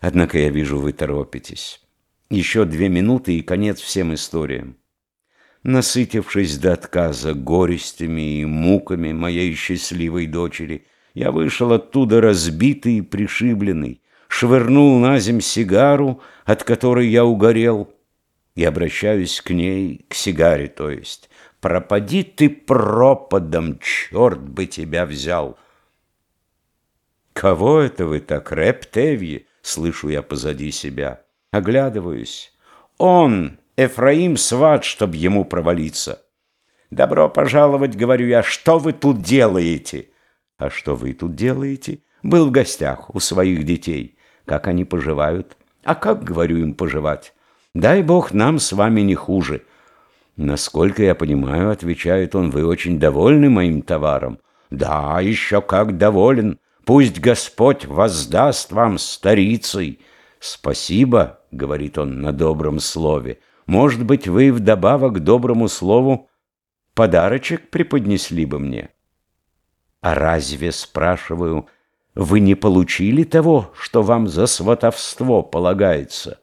Однако я вижу, вы торопитесь. Еще две минуты и конец всем историям. Насытившись до отказа горестями и муками моей счастливой дочери, я вышел оттуда разбитый и пришибленный, швырнул на земь сигару, от которой я угорел, и обращаюсь к ней, к сигаре, то есть. Пропади ты пропадом, черт бы тебя взял. Кого это вы так, Рептевье? Слышу я позади себя. Оглядываюсь. Он, Эфраим Сват, чтоб ему провалиться. «Добро пожаловать», — говорю я, — «что вы тут делаете?» «А что вы тут делаете?» «Был в гостях у своих детей. Как они поживают?» «А как, говорю им, поживать?» «Дай Бог нам с вами не хуже». «Насколько я понимаю, — отвечает он, — вы очень довольны моим товаром». «Да, еще как доволен. Пусть Господь воздаст вам старицей». «Спасибо», — говорит он на добром слове. «Может быть, вы вдобавок к доброму слову подарочек преподнесли бы мне?» «А разве, спрашиваю, вы не получили того, что вам за сватовство полагается?»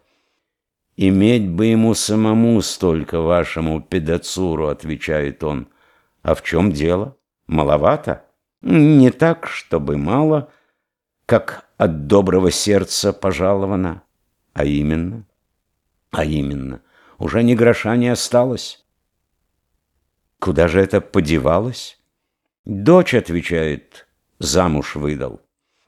«Иметь бы ему самому столько вашему педацуру», — отвечает он. «А в чем дело? Маловато?» «Не так, чтобы мало, как от доброго сердца пожаловано, а именно, а именно, уже ни гроша не осталось». «Куда же это подевалось?» «Дочь, — отвечает, — замуж выдал».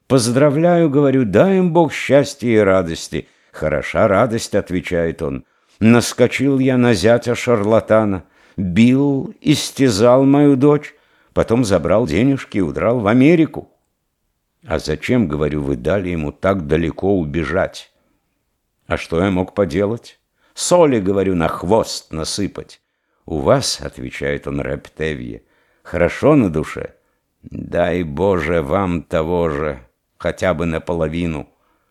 «Поздравляю, — говорю, — дай им Бог счастья и радости». «Хороша радость», — отвечает он. «Наскочил я на зятя шарлатана, бил, истязал мою дочь, потом забрал денежки и удрал в Америку». «А зачем, — говорю, — вы дали ему так далеко убежать?» «А что я мог поделать?» «Соли, — говорю, — на хвост насыпать». «У вас, — отвечает он Рептевье, — хорошо на душе. Дай, Боже, вам того же, хотя бы наполовину».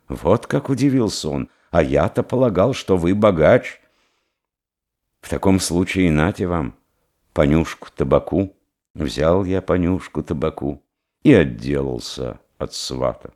Вот как удивился он. А я-то полагал, что вы богач. В таком случае нате вам понюшку табаку. Взял я понюшку табаку и отделался от свата.